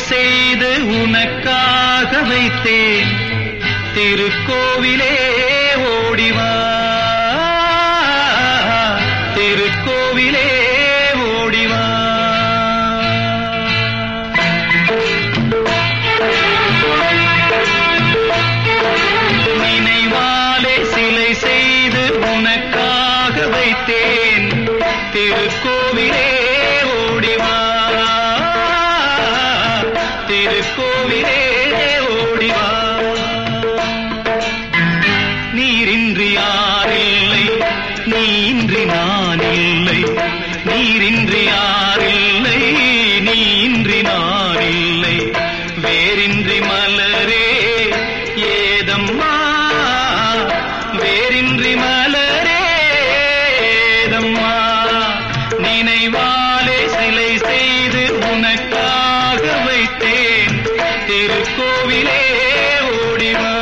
செய்து உனக்காக வைத்தேன். திருக்கோவிலே ஓடிவா திருக்கோவிலே ஓடிவா நீரின்றி யாரில்லை? நீன்றி நான் இல்லை நீரின்றி யாரில்லை? நீன்றி நான் இல்லை வேரின்றி மலரே ஏதம்மா? வேரின்றி மலரே ஏதம்மா? நினைவாலே சிலை செய்து உனக்காக வைத்தேன். திருக்கோவிலே ஓடிவா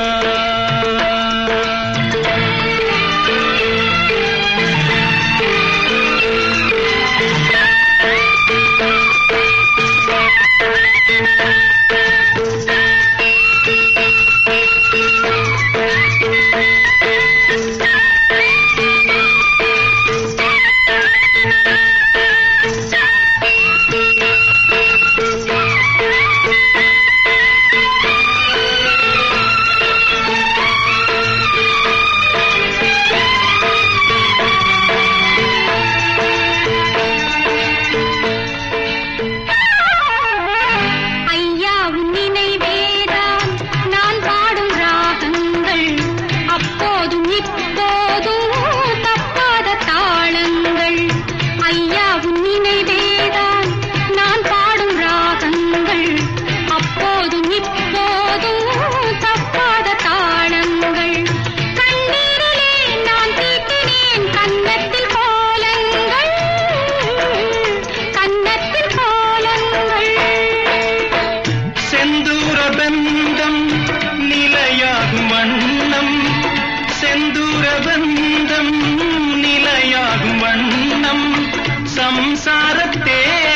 संसार सा रखते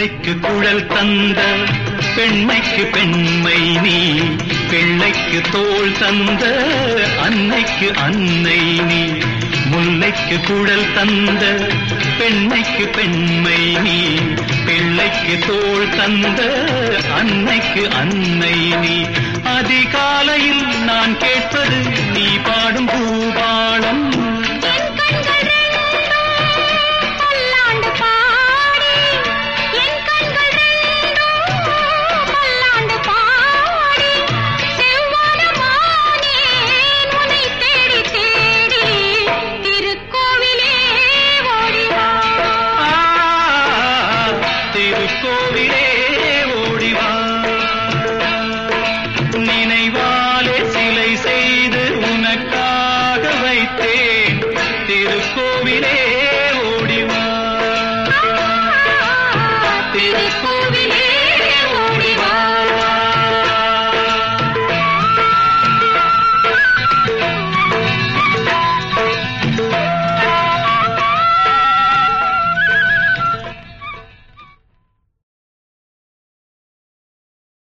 முல்லைக்கு குழல் தந்த பெண்மைக்கு பெண்மை நீ பிள்ளைக்கு தோல் தந்த அன்னைக்கு அன்னை நீ. முல்லைக்கு குழல் தந்த பெண்மைக்கு பெண்மை நீ பிள்ளைக்கு தோல் தந்த அன்னைக்கு அன்னை நீ. அதிகாலையில் நான் கேட்பது நீ பாடும் பூபாளம் திருக்கோவிலே ஓடிவா. நினைவாலே சிலை செய்து உனக்காக வைத்தேன். திருக்கோவிலே ஓடிவா. திருக்கோவிலே